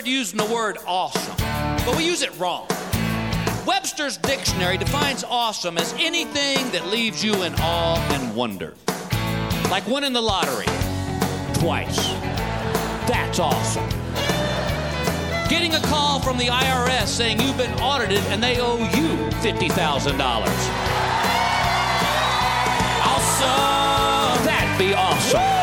90s, started using the word awesome, but we use it wrong. Webster's dictionary defines awesome as anything that leaves you in awe and wonder. Like winning the lottery twice. That's awesome. Getting a call from the IRS saying you've been audited and they owe you $50,000. Awesome! That'd be awesome.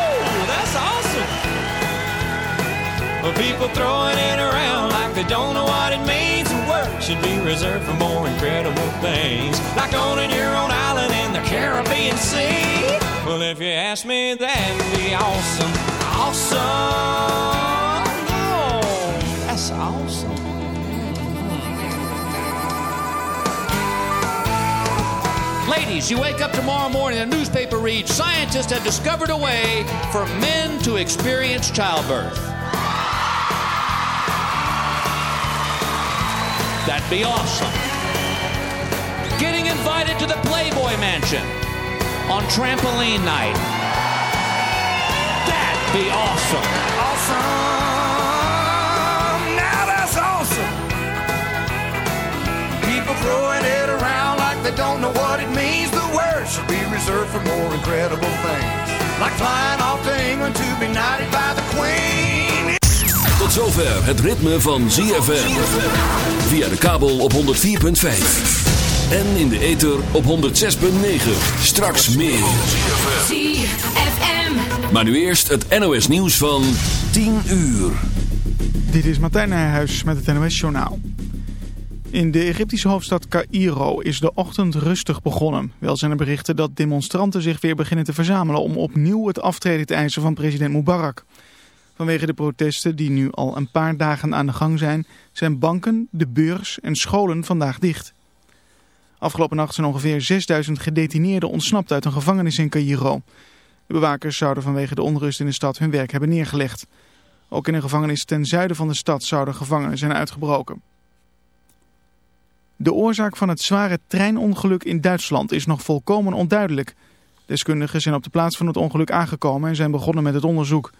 But people throwing it around like they don't know what it means. And work should be reserved for more incredible things, like owning your own island in the Caribbean Sea. Well, if you ask me, that'd be awesome. Awesome. Oh, that's awesome. Ladies, you wake up tomorrow morning and newspaper reads Scientists have discovered a way for men to experience childbirth. That'd be awesome. Getting invited to the Playboy Mansion on trampoline night. That'd be awesome. Awesome. Now that's awesome. People throwing it around like they don't know what it means. The word should be reserved for more incredible things. Like flying off to England to be knighted by the Queen. Tot zover het ritme van ZFM. Via de kabel op 104.5. En in de ether op 106.9. Straks meer. ZFM. Maar nu eerst het NOS nieuws van 10 uur. Dit is Martijn Nijhuis met het NOS Journaal. In de Egyptische hoofdstad Cairo is de ochtend rustig begonnen. Wel zijn er berichten dat demonstranten zich weer beginnen te verzamelen... om opnieuw het aftreden te eisen van president Mubarak. Vanwege de protesten die nu al een paar dagen aan de gang zijn... zijn banken, de beurs en scholen vandaag dicht. Afgelopen nacht zijn ongeveer 6000 gedetineerden ontsnapt uit een gevangenis in Cairo. De bewakers zouden vanwege de onrust in de stad hun werk hebben neergelegd. Ook in een gevangenis ten zuiden van de stad zouden gevangenen zijn uitgebroken. De oorzaak van het zware treinongeluk in Duitsland is nog volkomen onduidelijk. Deskundigen zijn op de plaats van het ongeluk aangekomen en zijn begonnen met het onderzoek.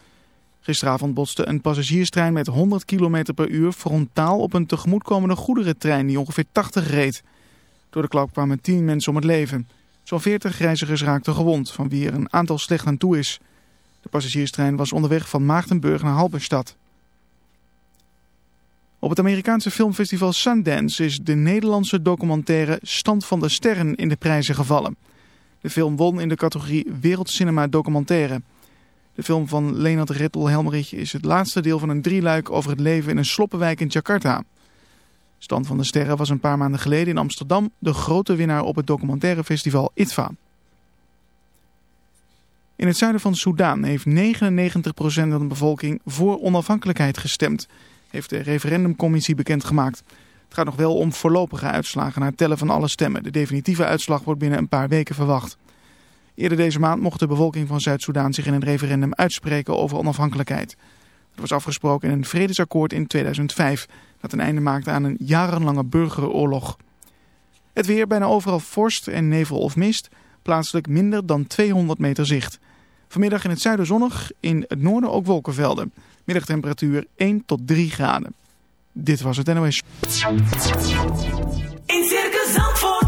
Gisteravond botste een passagierstrein met 100 km per uur frontaal op een tegemoetkomende goederentrein die ongeveer 80 reed. Door de klap kwamen 10 mensen om het leven. Zo'n 40 reizigers raakten gewond, van wie er een aantal slecht aan toe is. De passagierstrein was onderweg van Maagdenburg naar Halberstad. Op het Amerikaanse filmfestival Sundance is de Nederlandse documentaire Stand van de Sterren in de prijzen gevallen. De film won in de categorie Wereldcinema Documentaire. De film van Leonard Rittel Helmerich is het laatste deel van een drieluik over het leven in een sloppenwijk in Jakarta. Stand van de Sterren was een paar maanden geleden in Amsterdam de grote winnaar op het documentairefestival ITVA. In het zuiden van Soedan heeft 99% van de bevolking voor onafhankelijkheid gestemd, heeft de referendumcommissie bekendgemaakt. Het gaat nog wel om voorlopige uitslagen na het tellen van alle stemmen. De definitieve uitslag wordt binnen een paar weken verwacht. Eerder deze maand mocht de bevolking van Zuid-Soedan zich in een referendum uitspreken over onafhankelijkheid. Dat was afgesproken in een vredesakkoord in 2005 dat een einde maakte aan een jarenlange burgeroorlog. Het weer bijna overal vorst en nevel of mist, plaatselijk minder dan 200 meter zicht. Vanmiddag in het zuiden zonnig, in het noorden ook wolkenvelden. Middagtemperatuur 1 tot 3 graden. Dit was het NOS. In Circus Zandvoort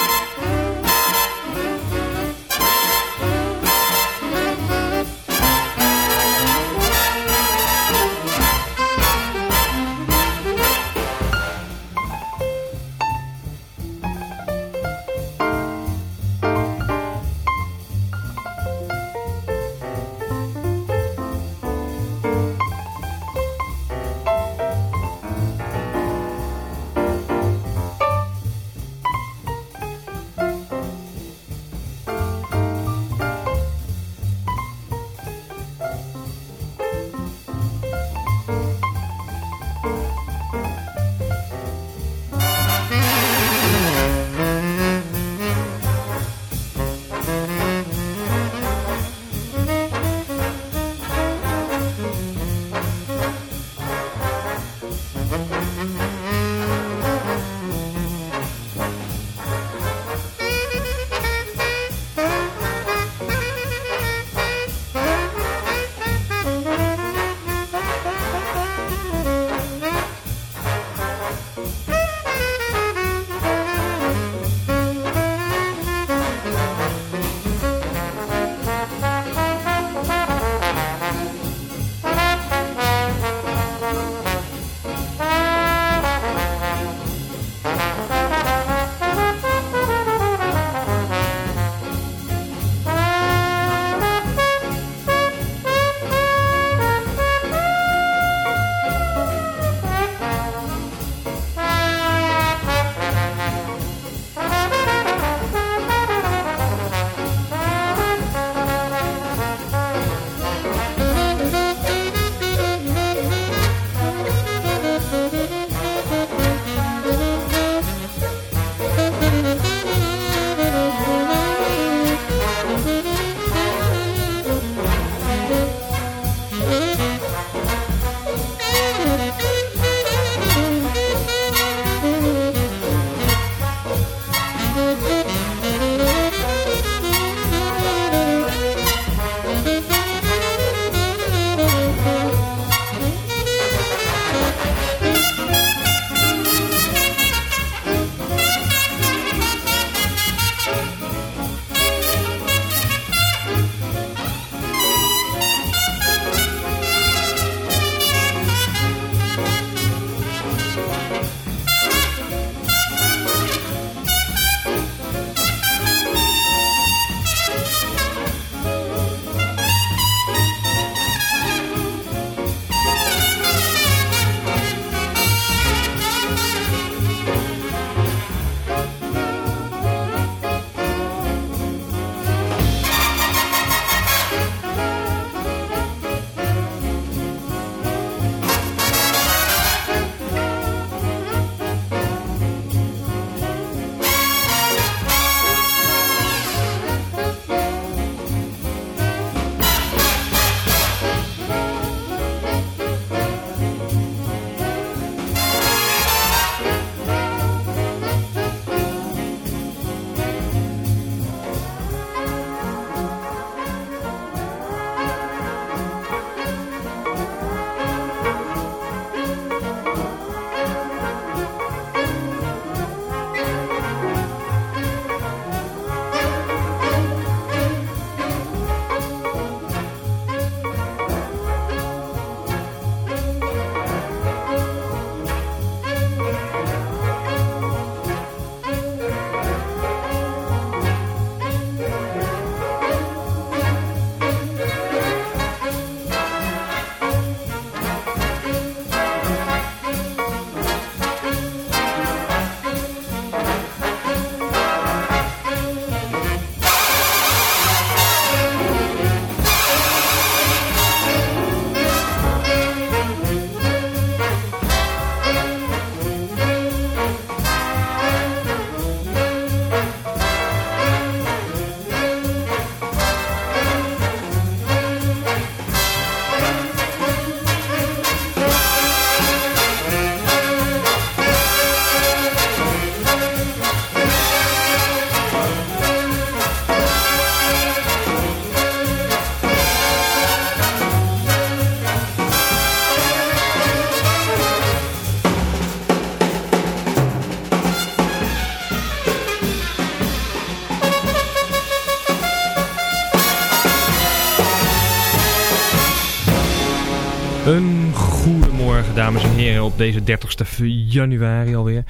Op deze 30ste januari alweer.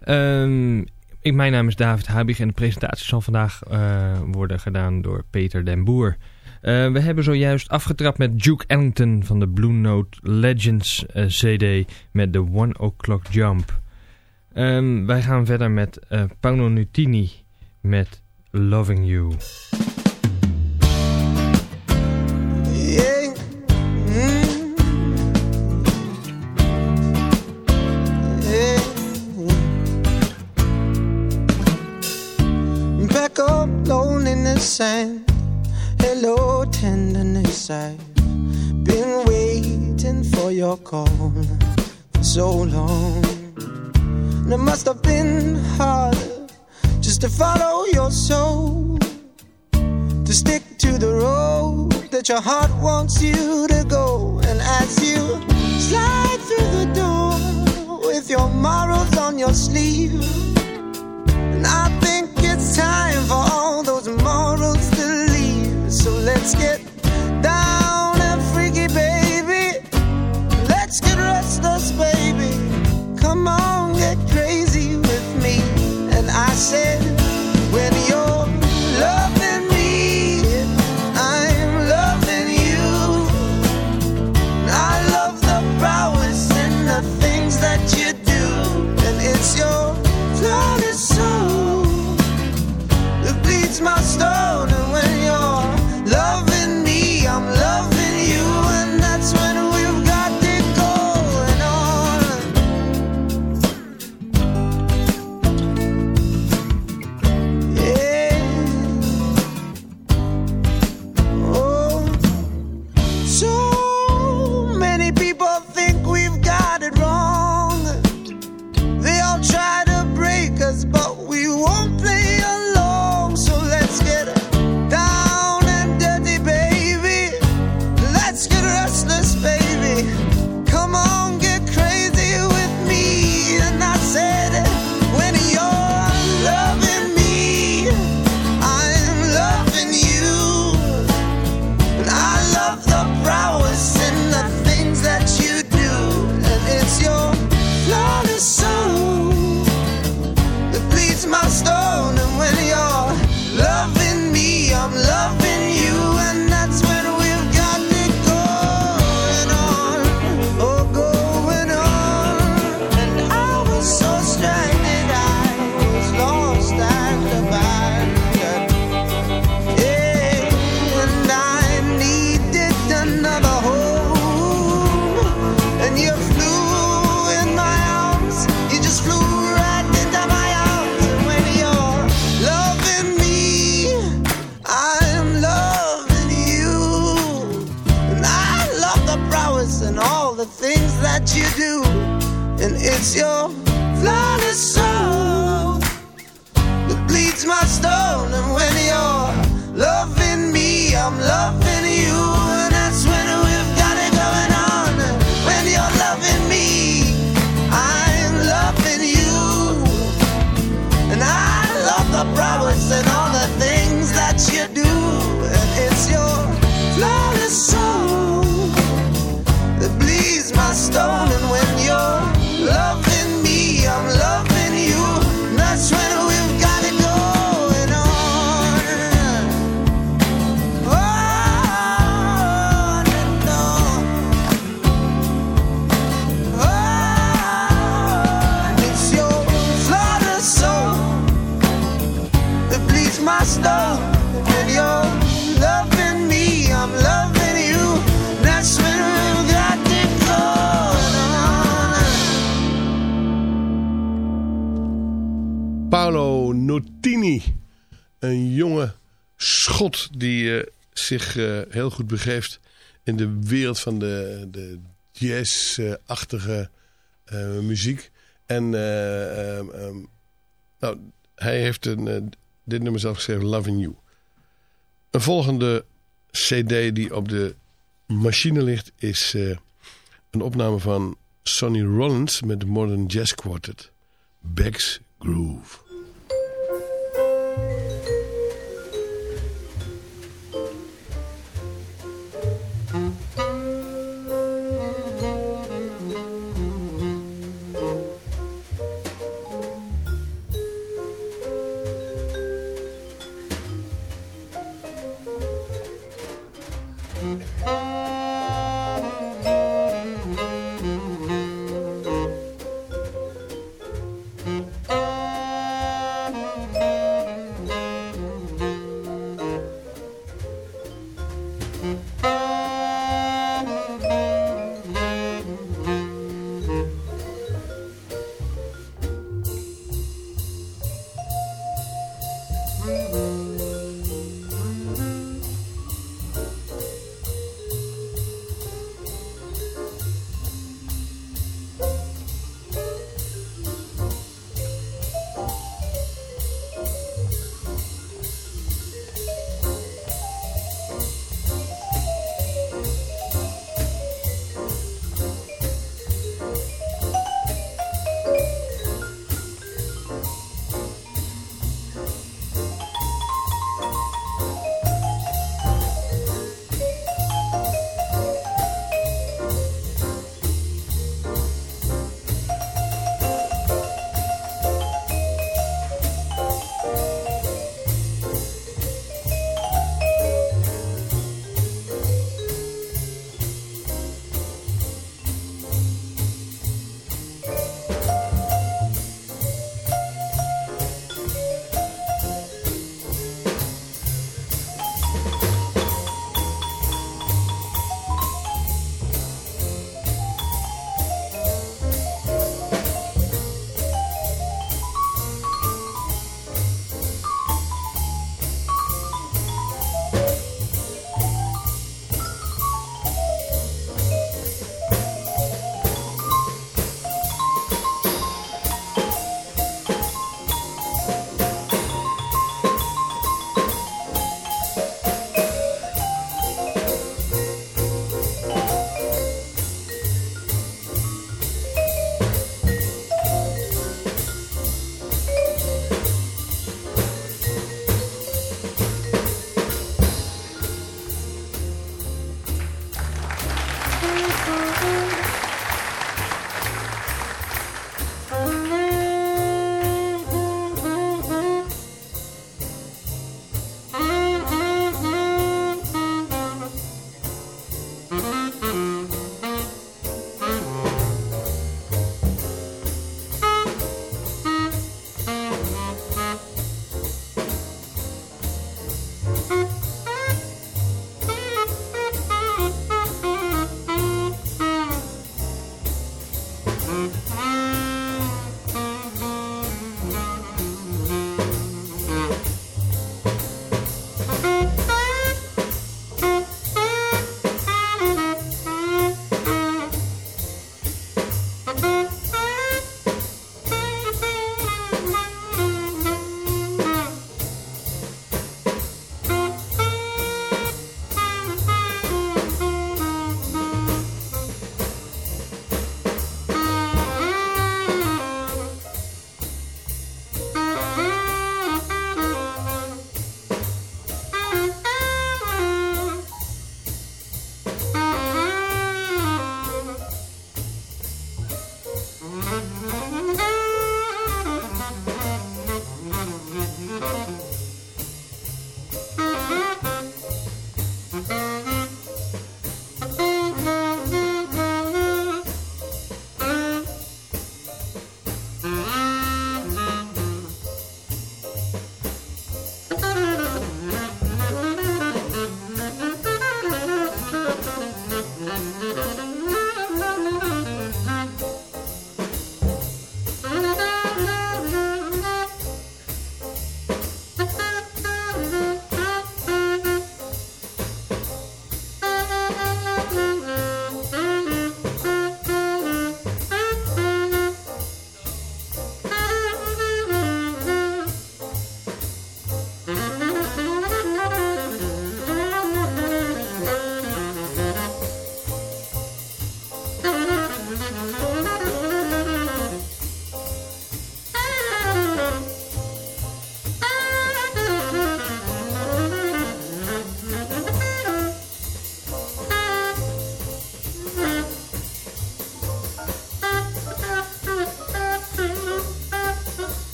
Ehm, ik, mijn naam is David Habig en de presentatie zal vandaag eh, worden gedaan door Peter den Boer. Eh, we hebben zojuist afgetrapt met Duke Ellington van de Blue Note Legends eh, CD met de One O'Clock Jump. Ehm, wij gaan verder met Paolo Nutini met Loving You. Loneliness and hello, tenderness. I've been waiting for your call for so long. And it must have been hard just to follow your soul, to stick to the road that your heart wants you to go. And as you slide through the door with your morals on your sleeve, and I think it's time for all those morals let's get down and freaky, baby. Let's get restless, baby. Come on, get crazy with me. And I said, Nutini. Een jonge schot die eh, zich eh, heel goed begeeft in de wereld van de, de jazz-achtige eh, muziek. En eh, ehm, ehm, nou, hij heeft een, dit nummer zelf geschreven, Loving You. Een volgende cd die op de machine ligt is een opname van Sonny Rollins met de Modern Jazz Quartet. Beck's Groove.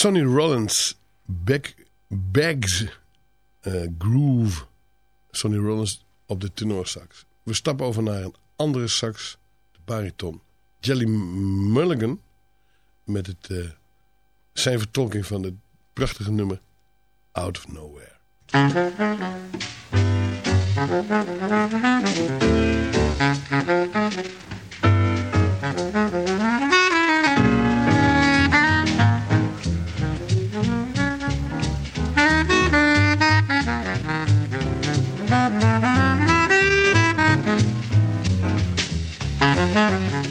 Sonny Rollins, begs Bags Groove. Sonny Rollins op de tenorsax. We stappen over naar een andere sax, de bariton. Jelly Mulligan met het, eh, zijn vertolking van het prachtige nummer Out of Nowhere. MUZIEK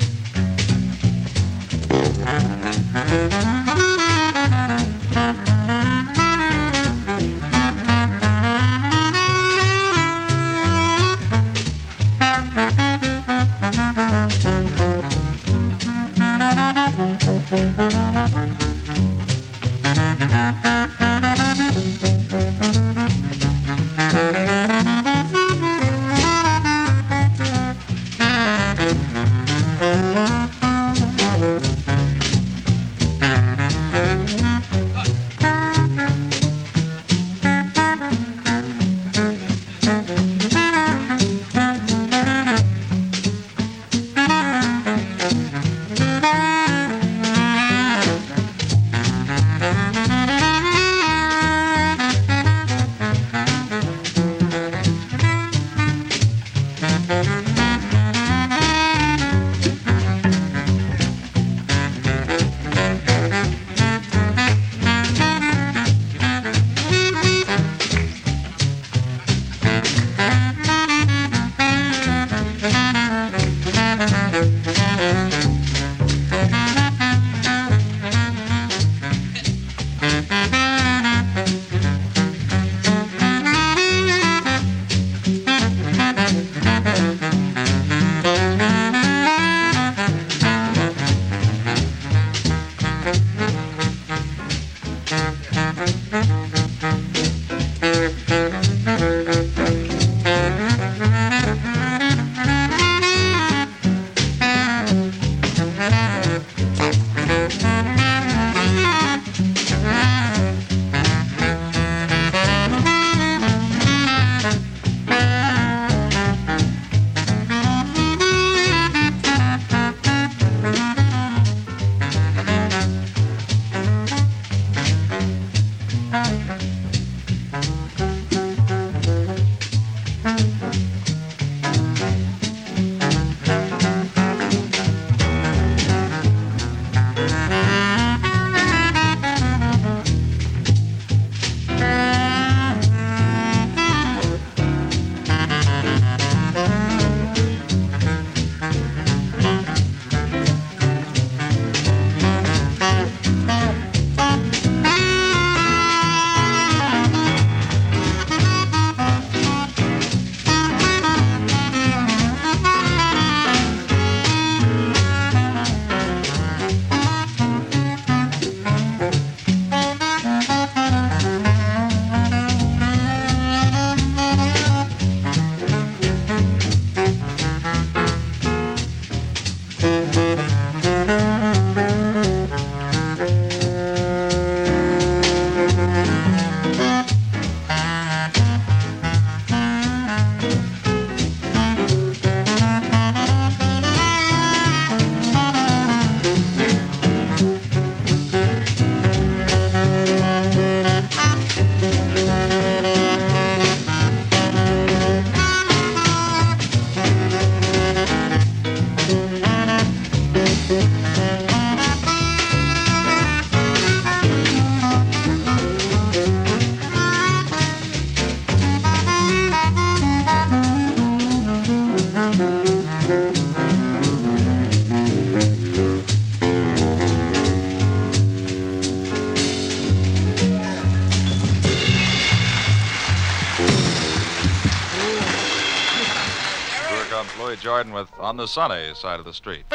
Jordan with On the Sunny Side of the Street.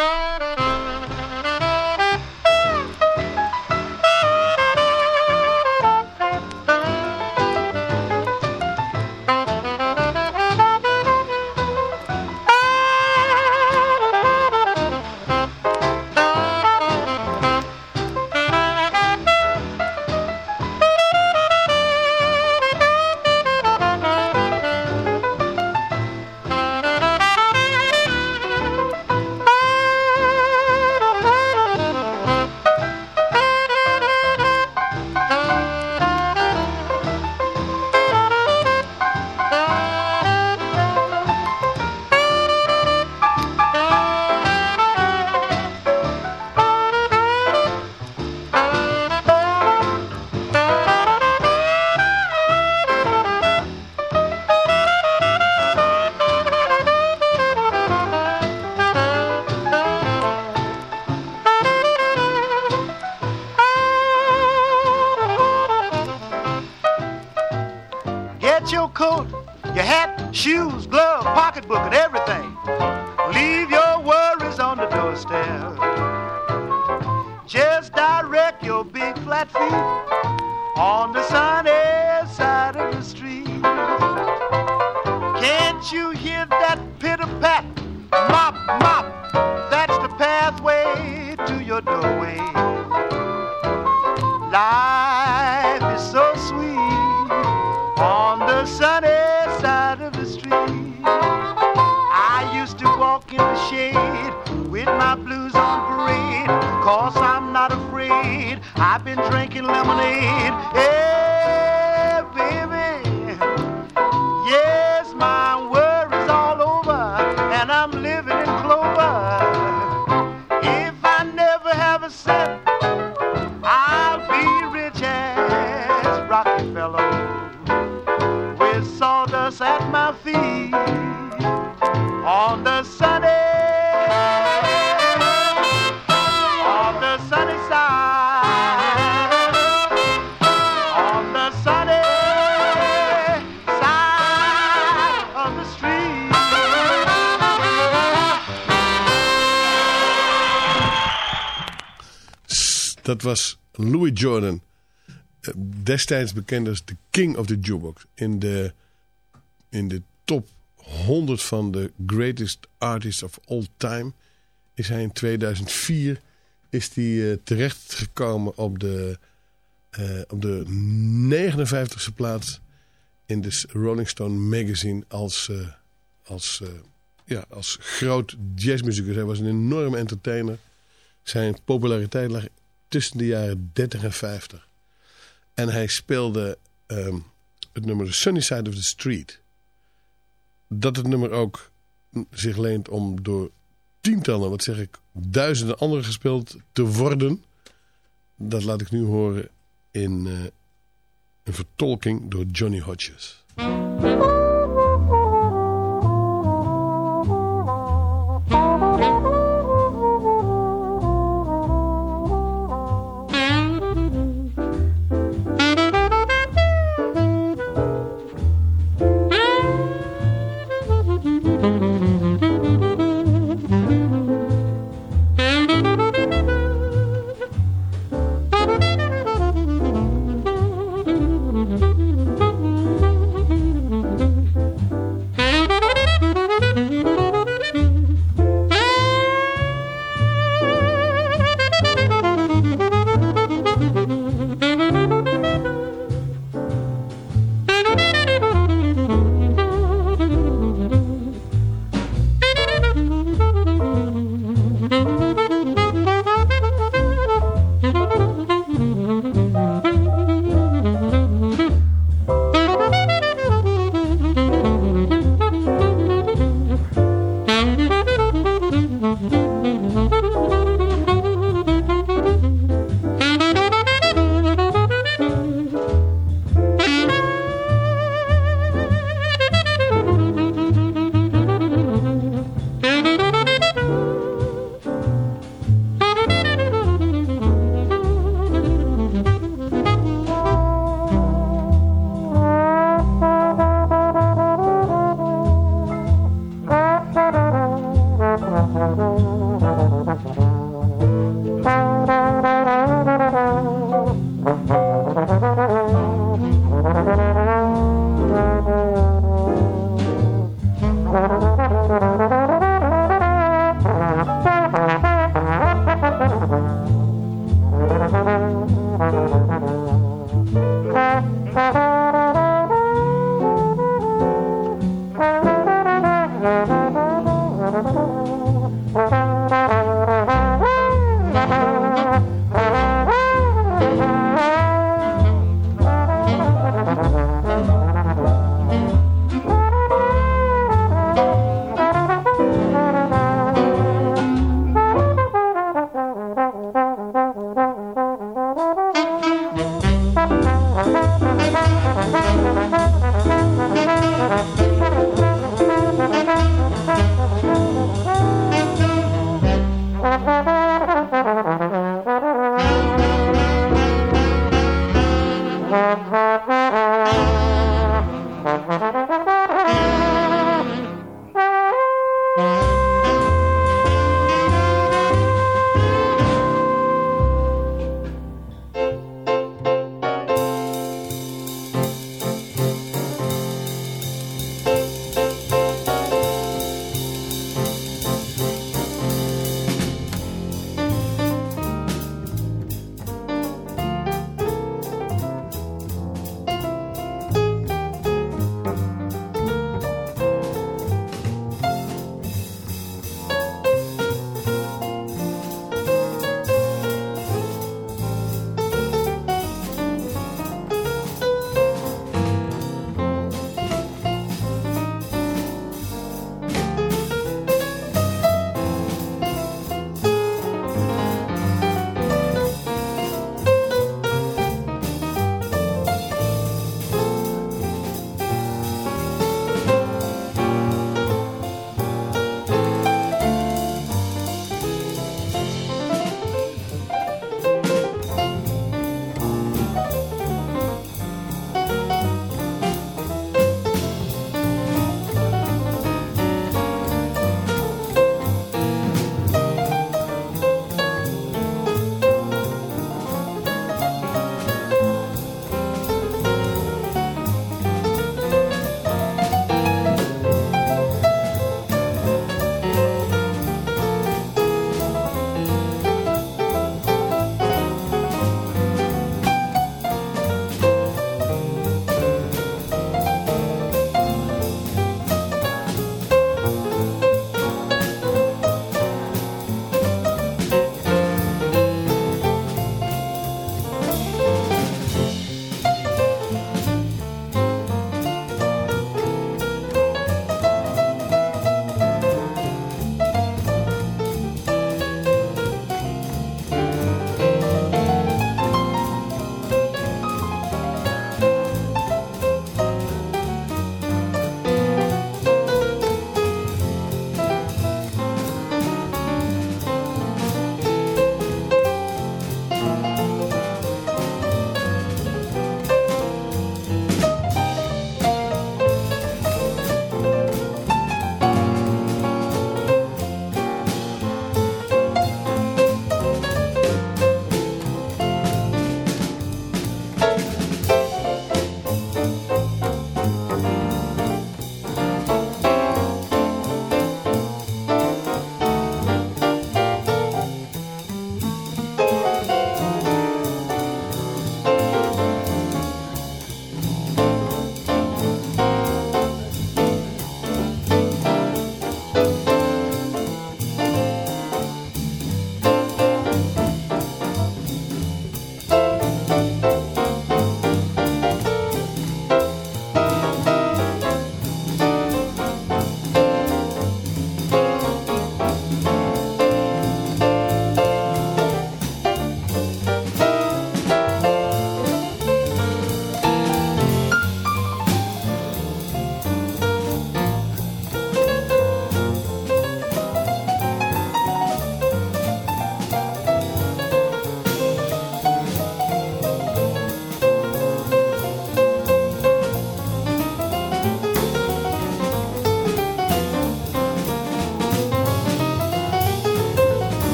Been drinking lemonade. Was Louis Jordan. eh, Destijds bekend als de King of the Jukebox. In de, in de top 100 van de greatest artists of all time is hij in 2004 is hij eh, terechtgekomen op de, eh, op de 59ste plaats in de Rolling Stone magazine als, als, ja, als groot jazzmuzikus. Hij was een enorme entertainer. Zijn populariteit lag tussen de jaren 30 en 50. En hij speelde ehm, het nummer Sunny Side of the Street. Dat het nummer ook zich leent om door tientallen, wat zeg ik, duizenden anderen gespeeld te worden. Dat laat ik nu horen in eh, een vertolking door Johnny Hodges. Bye.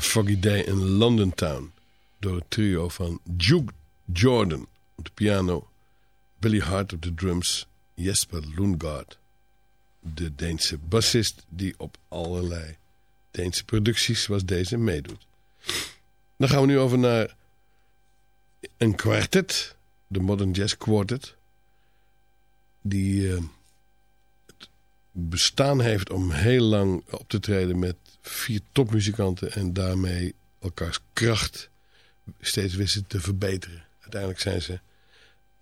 Foggy Day in London Town. Door het trio van Duke Jordan op de piano. Billy Hart op de drums. Jesper Lundgaard. De Deense bassist die op allerlei Deense producties zoals deze meedoet. Dan gaan we nu over naar een kwartet. De Modern Jazz Quartet. Die eh, het bestaan heeft om heel lang op te treden met vier topmuzikanten. En daarmee elkaars kracht steeds wisten te verbeteren. Uiteindelijk zijn ze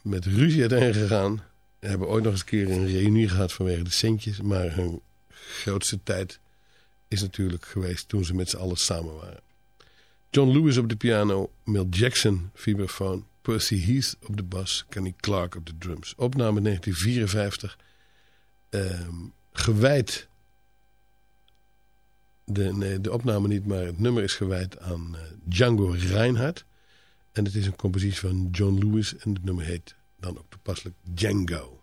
met ruzie uiteen gegaan. Hebben ooit nog eens een keer een reunie gehad vanwege de centjes. Maar hun grootste tijd is natuurlijk geweest toen ze met z'n allen samen waren. John Lewis op de piano, Mill Jackson vibrafoon, Percy Heath op de bas, Kenny Clark op de drums. Opname 1954, ehm, gewijd, de, nee, de opname niet, maar het nummer is gewijd aan eh, Django Reinhardt. En het is een compositie van John Lewis en het nummer heet dan ook toepasselijk Django.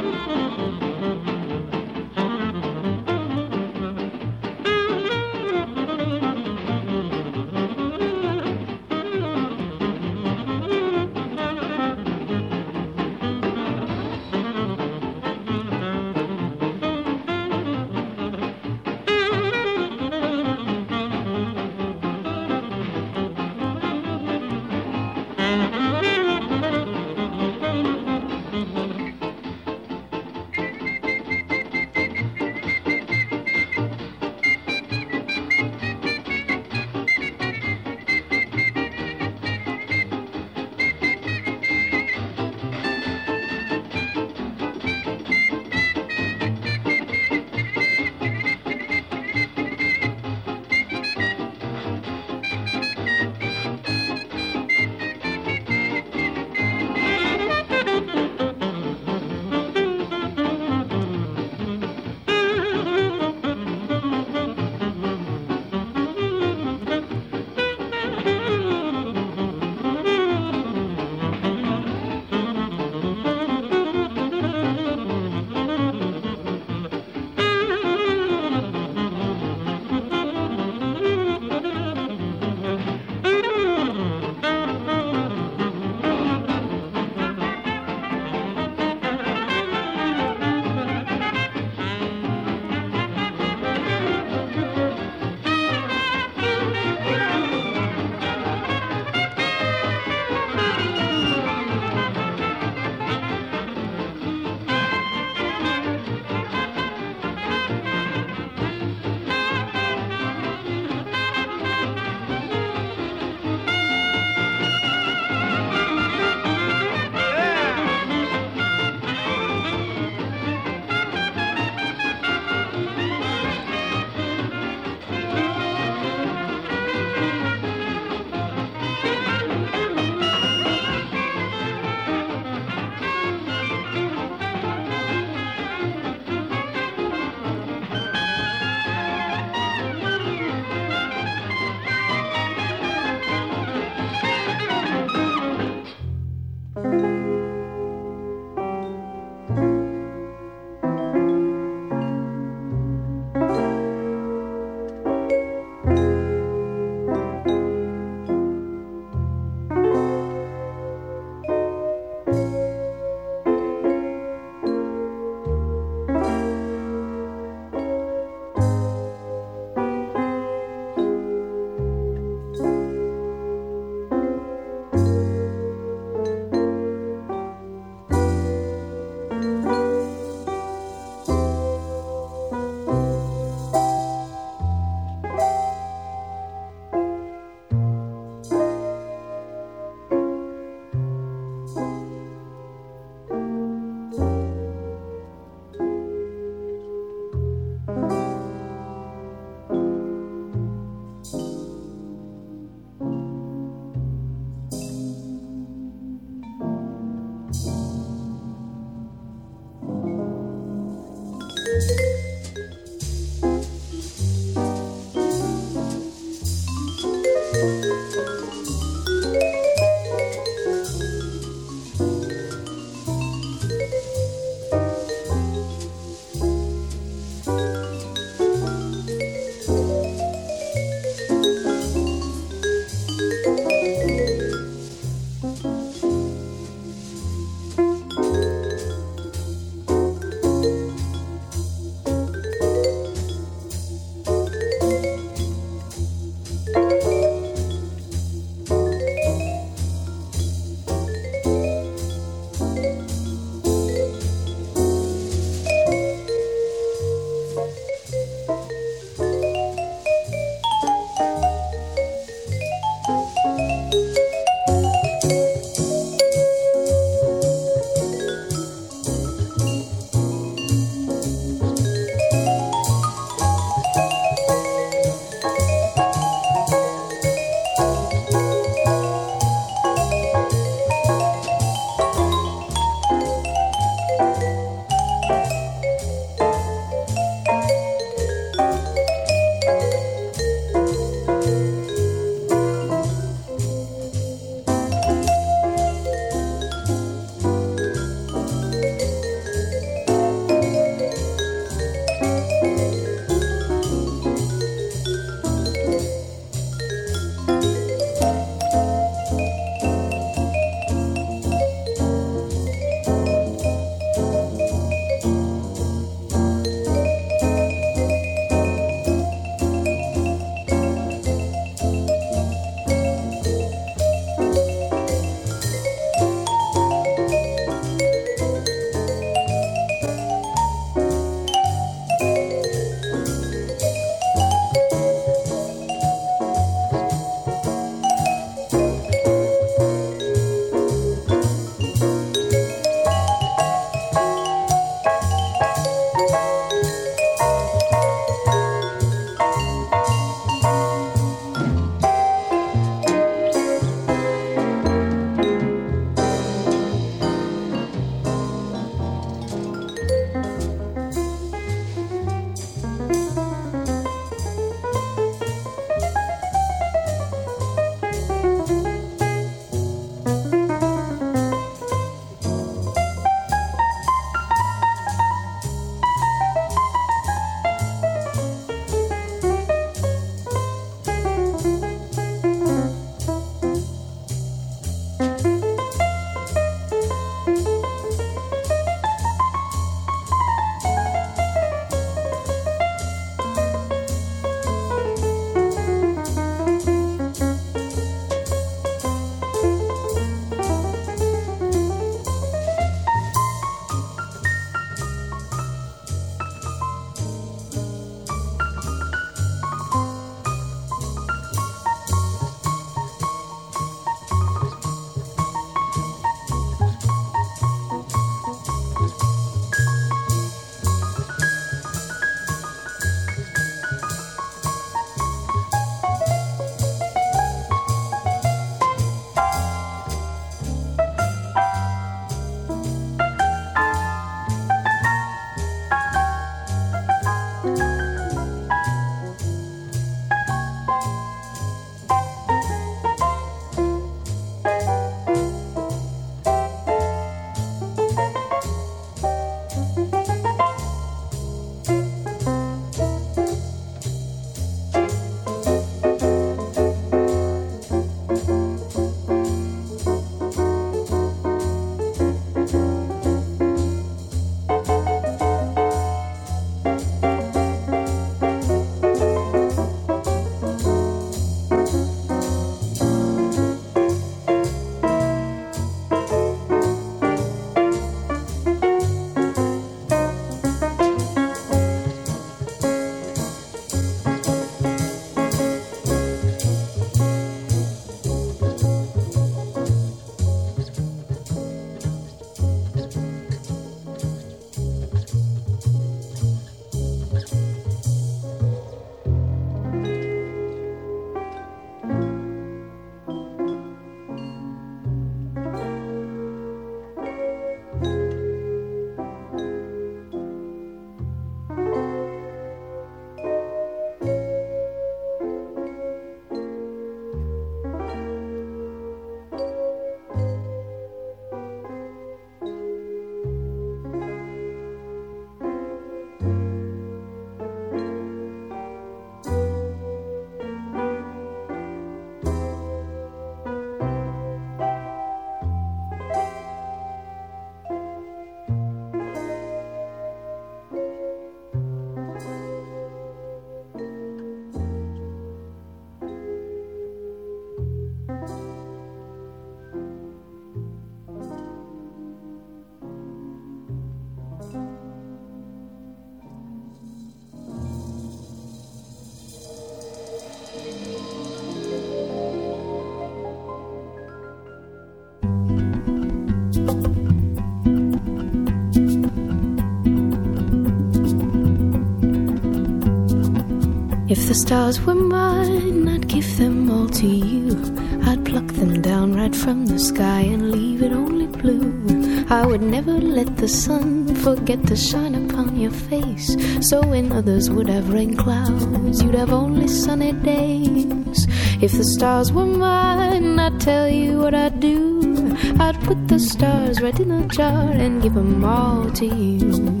If the stars were mine, I'd give them all to you. I'd pluck them down right from the sky and leave it only blue. I would never let the sun forget to shine upon your face. So when others would have rain clouds, you'd have only sunny days. If the stars were mine, I'd tell you what I'd do. I'd put the stars right in a jar and give them all to you.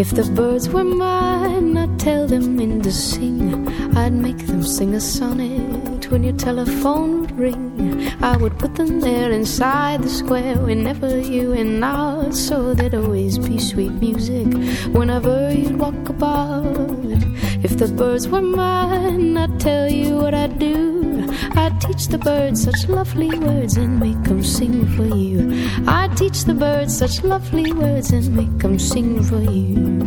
If the birds were mine, I'd tell them when to sing. I'd make them sing a sonnet when your telephone would ring. I would put them there inside the square whenever you and I. so there'd always be sweet music whenever you'd walk about. If the birds were mine, I'd tell you what I'd do. Teach the birds such lovely words and make them sing for you. I'd teach the birds such lovely words and make them sing for you.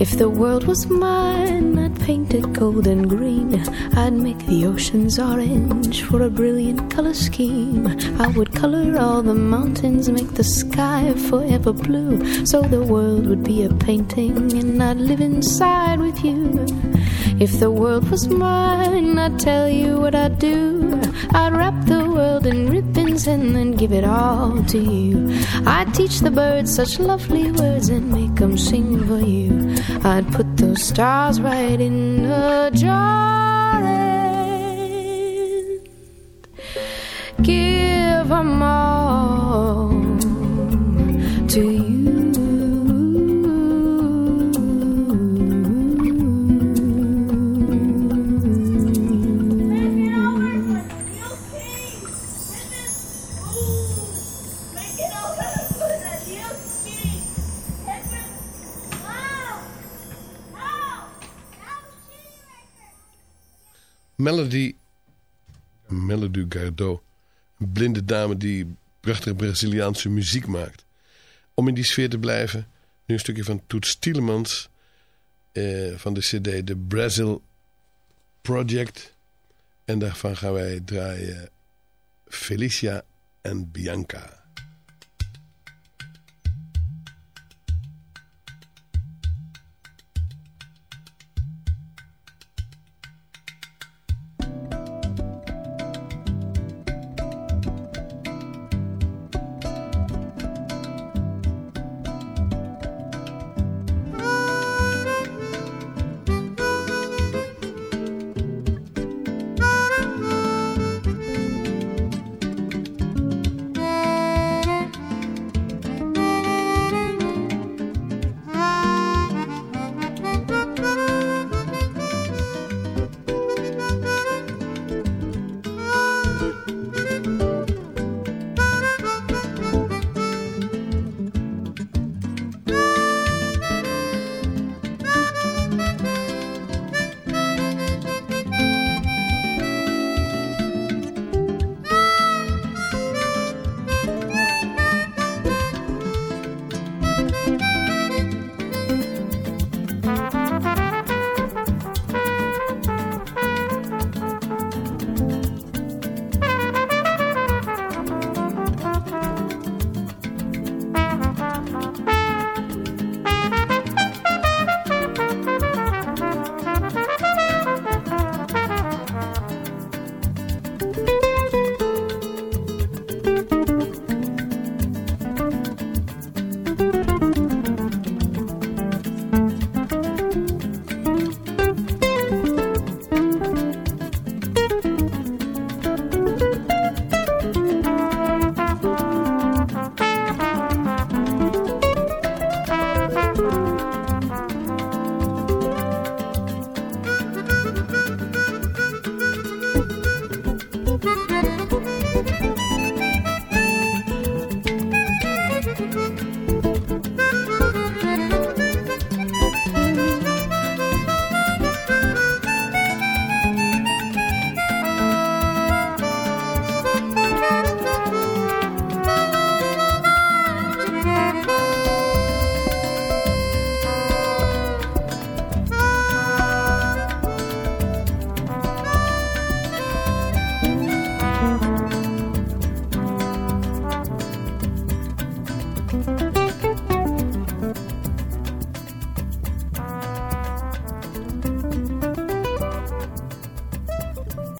If the world was mine, I'd paint it gold and green. I'd make the oceans orange for a brilliant color scheme. I would color all the mountains, make the sky forever blue. So the world would be a painting, and I'd live inside with you. If the world was mine, I'd tell you what I'd do. I'd wrap the world in ribbons and then give it all to you. I'd teach the birds such lovely words and make them sing for you. I'd put those stars right in a jar and give them Melody, Melody Gardot. Een blinde dame die prachtige Braziliaanse muziek maakt. Om in die sfeer te blijven, nu een stukje van Toets Tielemans. Eh, van de cd The Brazil Project. En daarvan gaan wij draaien Felicia en Bianca.